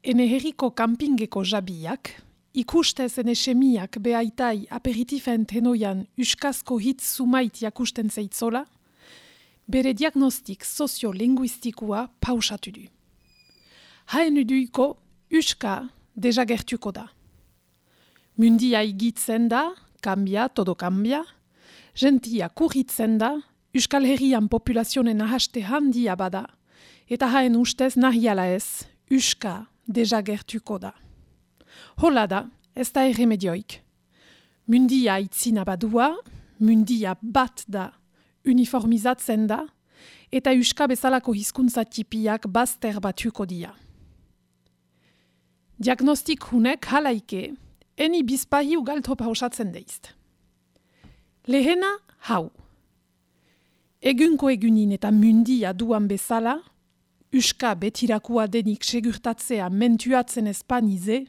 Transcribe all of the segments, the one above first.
Ene herriko kampingeko jabiak, ikustez ene semiak behaitai aperitifen tenoian uskazko hitz sumait jakusten zeitzola, bere diagnostik soziolinguistikua pausatu du. Haen uduiko uska dejagertuko da. Mundia igitzen da, kambia, todo kambia, gentia kurritzen da, Euskal Herrian populazionen ahaste handia bada, eta haen ustez nahiala ez, Euska dejagertuko da. Hola da, ez da erremedioik. Mundia itzina badua, mundia bat da, uniformizatzen da, eta Euska bezalako hizkuntza tipiak bazter batuko dia. Diagnostik hunek halaike, eni bizpahi ugaltop hausatzen deizt. Lehena, hau. Egunko egunin eta mundia duan bezala, Uska betirakua denik segurtatzea mentuatzen espanize,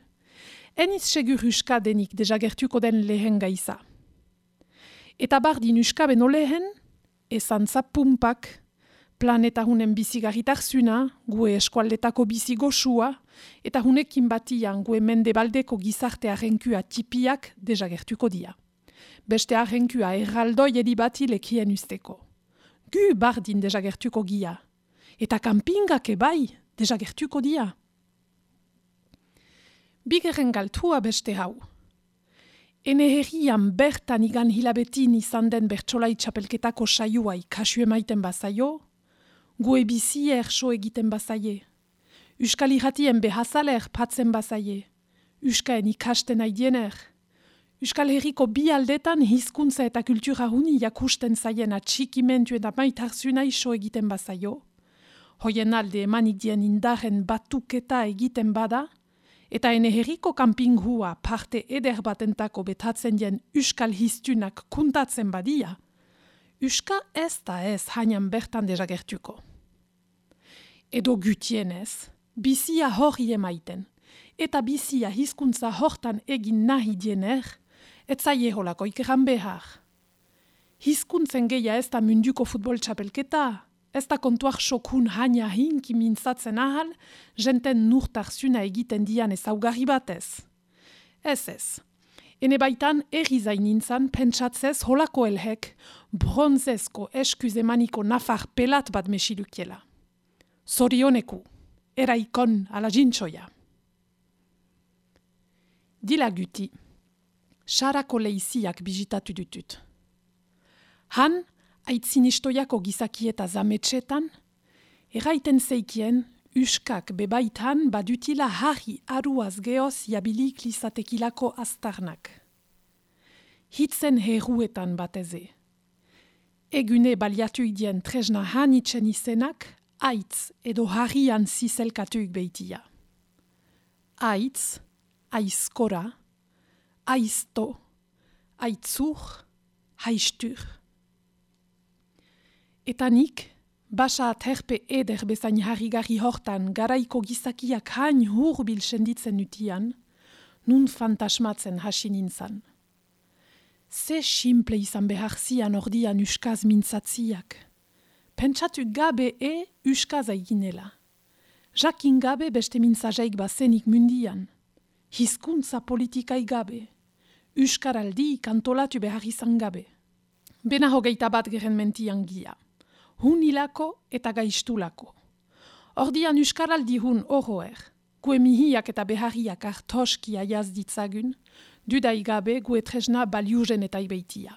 eniz segur uska denik dejagertuko den lehen gaiza. Eta bardin uska beno lehen, esantza pumpak, planeta hunen bizigarritar zuna, gue eskualdetako bizi goxua, eta hunekin batian gue mende baldeko gizarte arrenkua tipiak dejagertuko dia. Beste arrenkua erraldoi edibati lekien usteko. Gu bardin dejagertuko gia, eta kampingak ebai desagertuko dia. Bigeren galtua beste hau. Ene herrian bertan igan hilabetin izan den bertsolai txapelketako saioa ikasu emaiten bazaio, gue bizi erso egiten bazaie. Euskal irratien behazaler patzen bazaie. Euskaen ikasten aidiener. Euskal herriko bi aldetan hizkuntza eta kultura huni jakusten zaien atxikimentu eta maitarzuna iso egiten bazaio hoien alde emanik dien indaren batuketa egiten bada, eta ene herriko kampinghua parte eder batentako betatzen dien uskal histunak kuntatzen badia, uska ez da ez hainan bertan dezagertuko. Edo gutienez, bizia hori emaiten, eta bizia hizkuntza hortan egin nahi diener, etzaie holako ikeran behar. Hizkuntzen geia ez da munduko futbol txapelketa, Ez da kontuak sokun haina hinki mintzatzen ahal, jenten nurtar zuna egiten dian ezaugarri batez. Ez ez. Ene baitan erri zainintzan pentsatzez holako elhek bronzezko eskuzemaniko nafar pelat bat mesilukiela. Zorioneku, eraikon ala jintsoia. Dila guti, sarako leiziak bizitatu dutut. Han, aitzin istoiako gizaki eta zametxetan, erraiten zeikien, uskak bebaitan badutila harri aruaz geoz jabilik lizatekilako astarnak. Hitzen herruetan bateze. Egune baliatu idien trezna hanitzen izenak, aitz edo harrian zizelkatuik beitia. Aitz, aizkora, aizto, aitzur, haistur. Eta nik, basa aterpe eder bezain harrigarri hortan garaiko gizakiak hain hurbil senditzen utian, nun fantasmatzen hasi nintzan. Ze simple izan behar zian ordian uskaz mintzatziak. Pentsatu gabe e uskaz aiginela. Jakin gabe beste mintzajaik bazenik mundian. Hizkuntza politikai gabe. Uskaraldi kantolatu behar izan gabe. Bena hogeita bat geren mentian gia hunilako eta gaistulako. Ordian uskaraldi hun oroer, gue mihiak eta beharriak artoski aiaz ditzagun, dudaigabe gue tresna baliuzen eta ibeitia.